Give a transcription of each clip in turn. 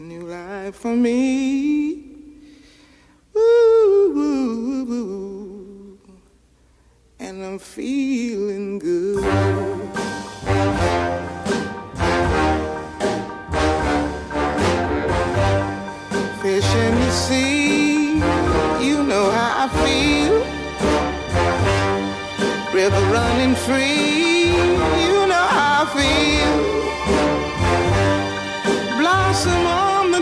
New life for me. Woo, woo, woo, And I'm feeling good. Fish in the sea, you know how I feel. River running free, you know how I feel. Blossom on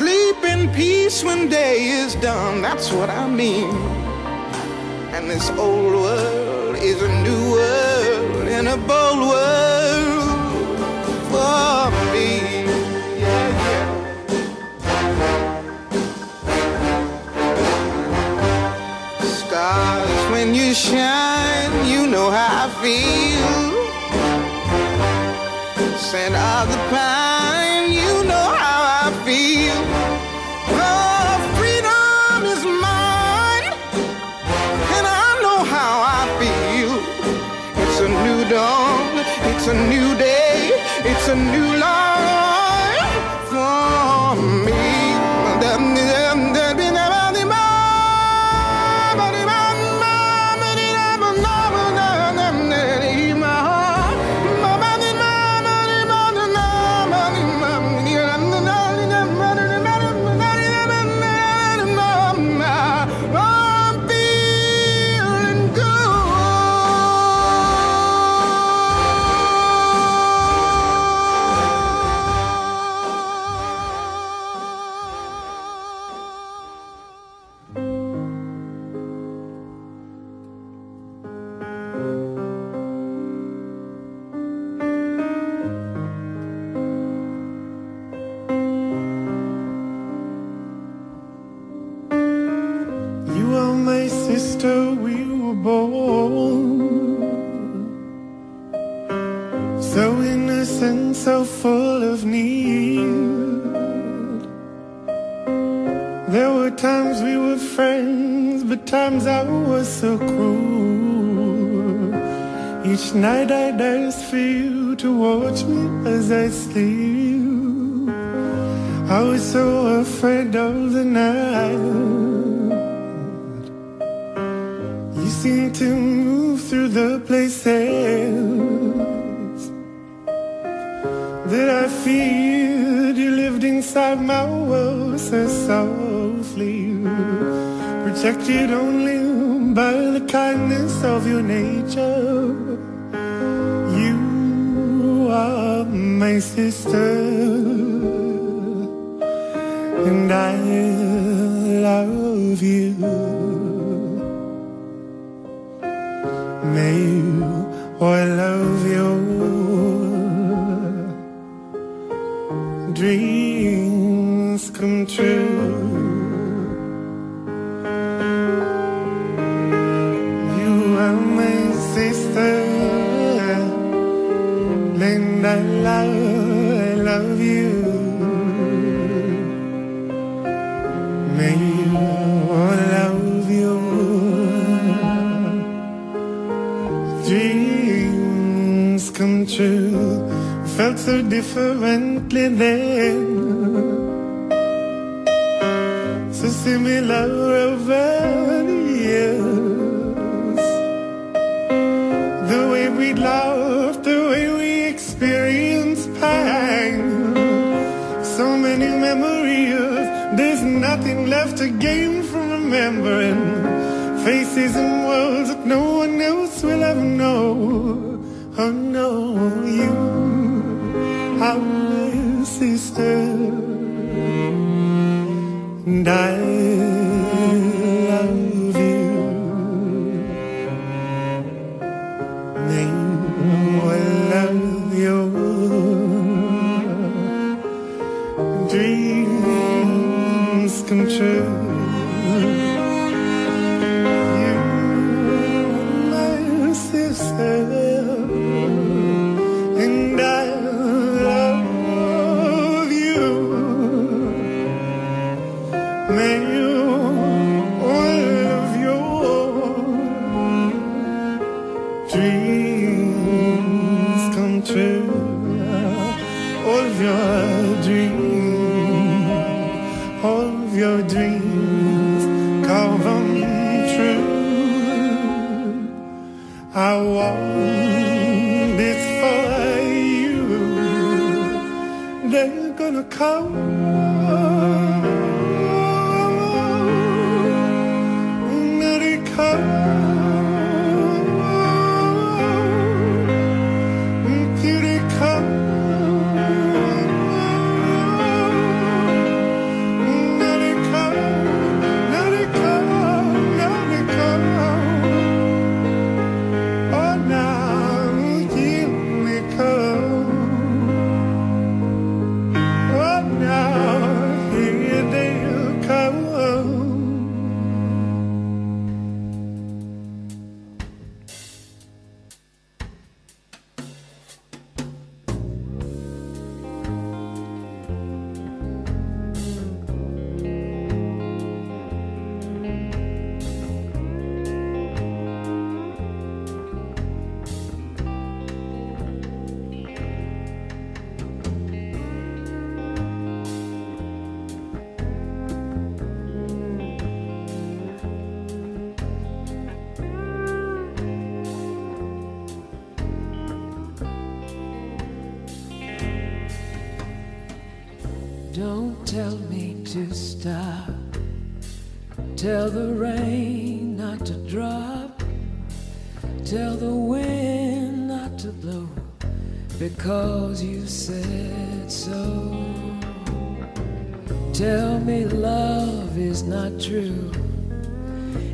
Sleep in peace when day is done, that's what I mean. And this old world is a new world and a bold world for me. Stars, when you shine, you know how I feel. Scent of the pine, watch me as I sleep I was so afraid of the night you seem to move through the places that I feared. You lived inside my world so softly, protected only by the kindness of your nature. My sister, and I love you. May you or love your dreams come true. Felt so differently then. So similar over the years. The way we laughed, the way we experienced pain So many memories, there's nothing left to gain from remembering. Faces and worlds that no one else will ever know. Oh no,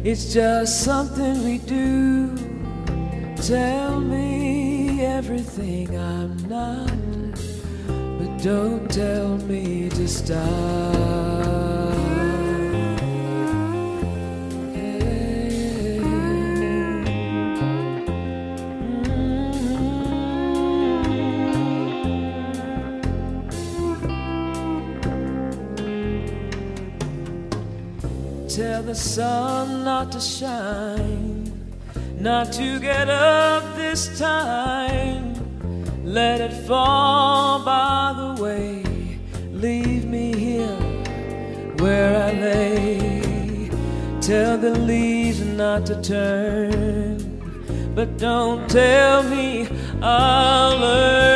It's just something we do. Tell me everything I'm not, but don't tell me to stop. The sun not to shine, not to get up this time. Let it fall by the way, leave me here where I lay. Tell the leaves not to turn, but don't tell me I'll learn.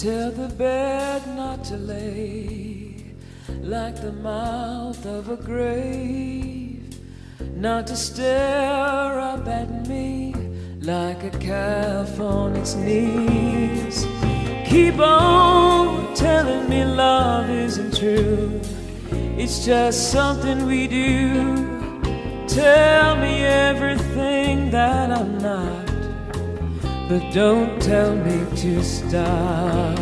Tell the bed not to lay like the mouth of a grave, not to stare up at me like a calf on its knees. Keep on telling me love isn't true, it's just something we do. Tell me everything that I'm not but don't tell me to stop.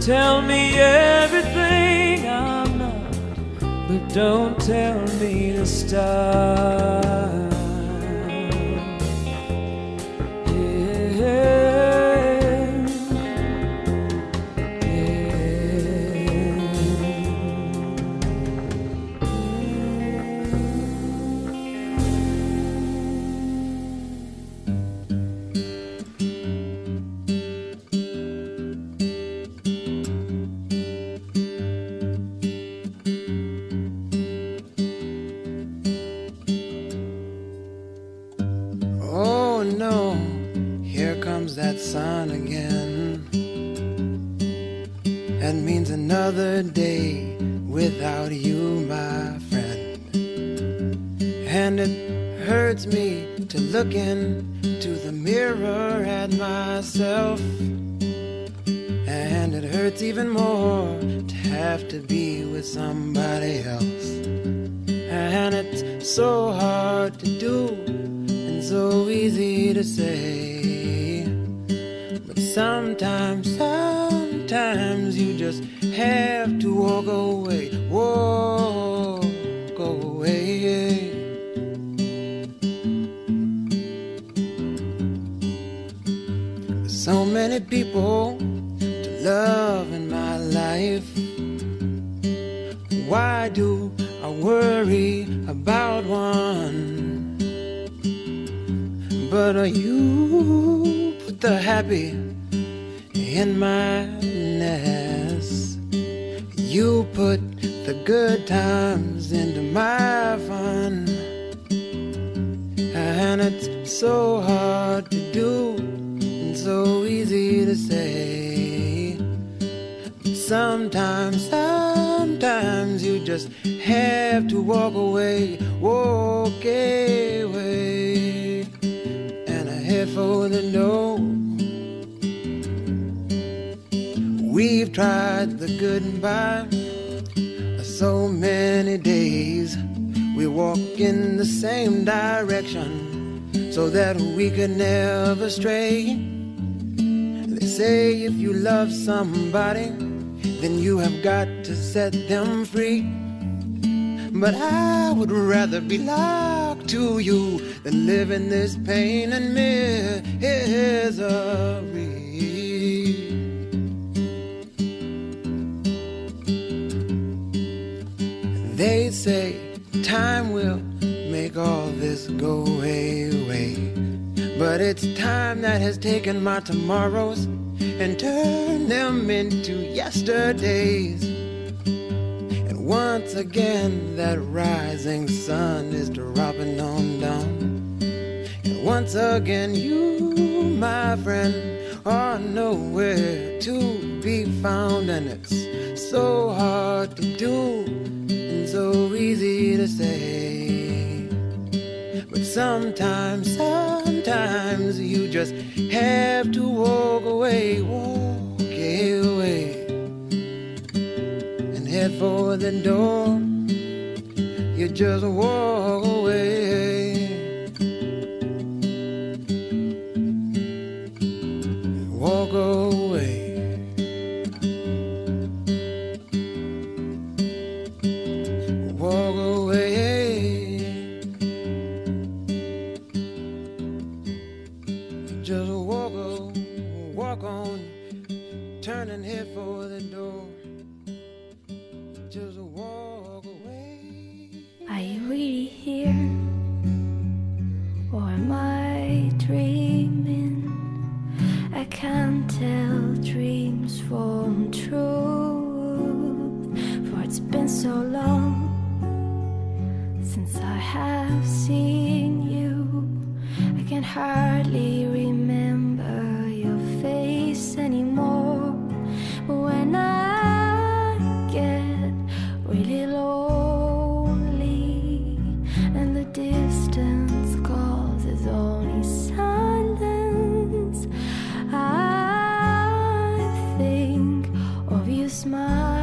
Tell me everything I'm not, but don't tell me to stop. To look into the mirror at myself. And it hurts even more to have to be with somebody else. And it's so hard to do and so easy to say. But sometimes, sometimes you just have to walk away, walk away. So many people to love in my life. Why do I worry about one? But you put the happy in my nest? You put the good times into my fun. And it's so hard to say. Sometimes, sometimes you just have to walk away, walk away. And I head for the door. We've tried the good and bad so many days. We walk in the same direction so that we could never stray. Say if you love somebody, then you have got to set them free. But I would rather be locked to you than live in this pain and misery. They say time will make all this go away. But it's time that has taken my tomorrows and turn them into yesterdays. And once again, that rising sun is dropping on down. And once again, you, my friend, are nowhere to be found. And it's so hard to do and so easy to say. But sometimes, sometimes you just have to walk away, walk away, and head for the door. You just walk away. smile.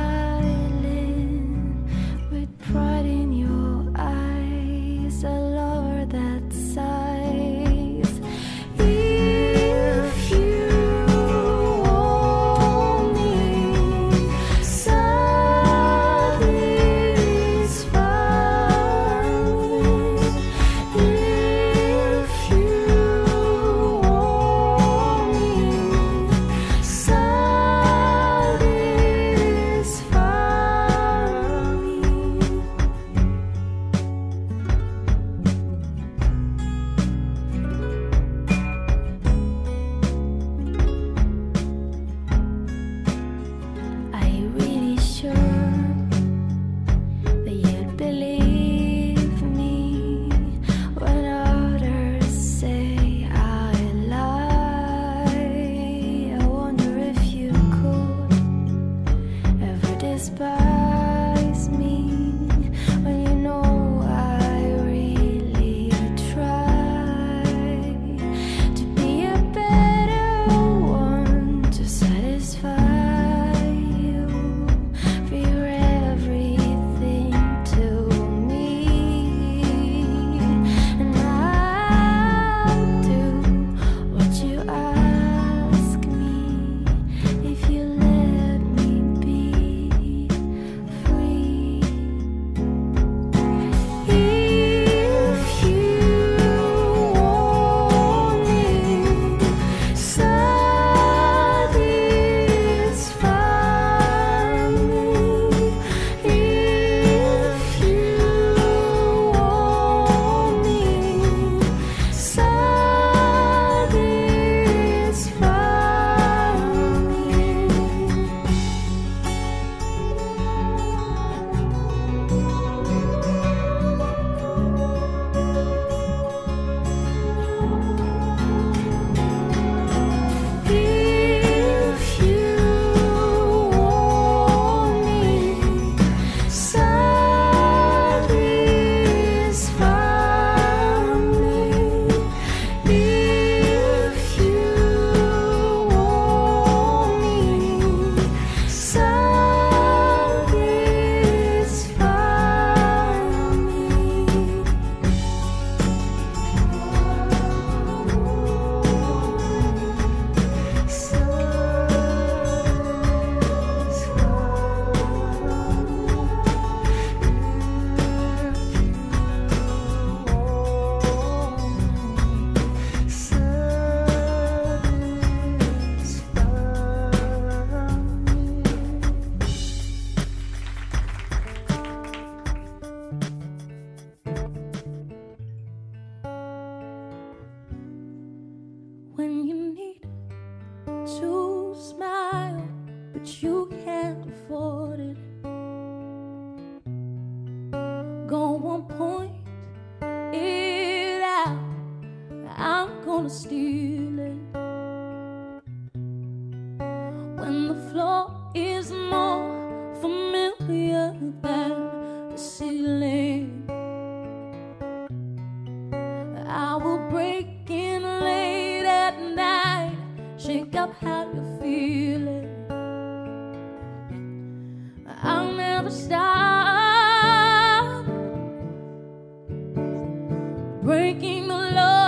Breaking the law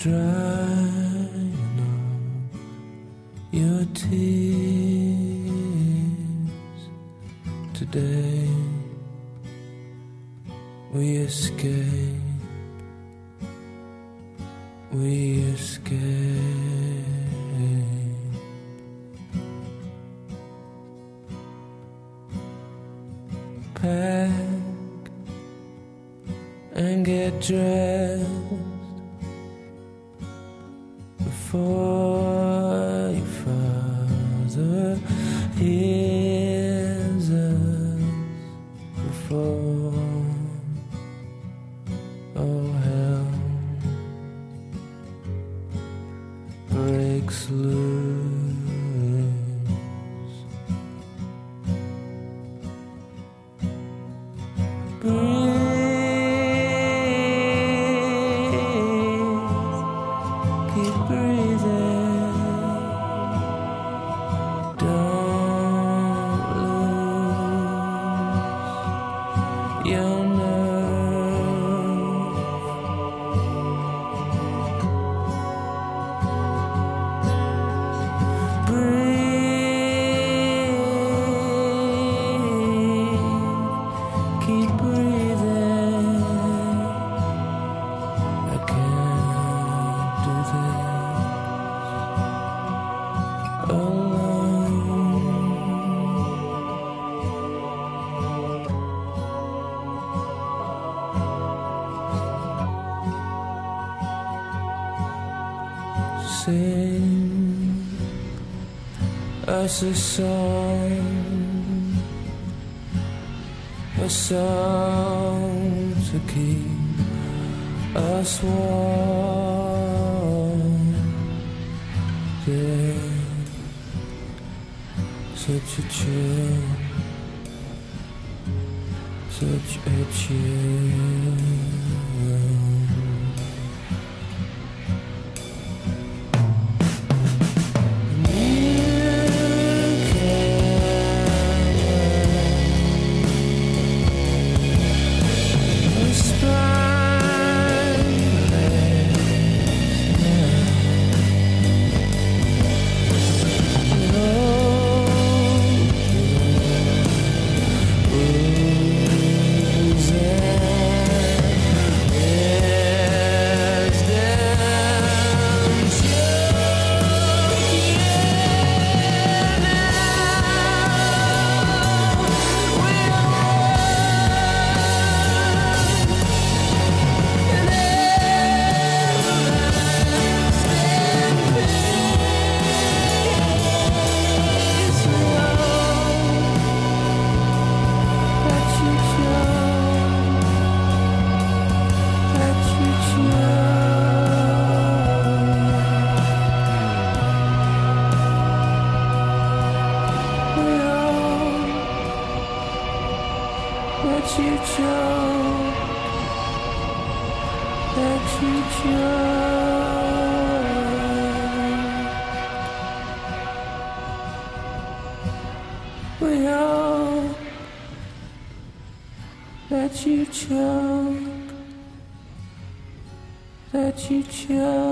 drying of your tears. Today we escape, we escape. A song, a song to keep us warm. Such a chill, such a chill. Let you choke.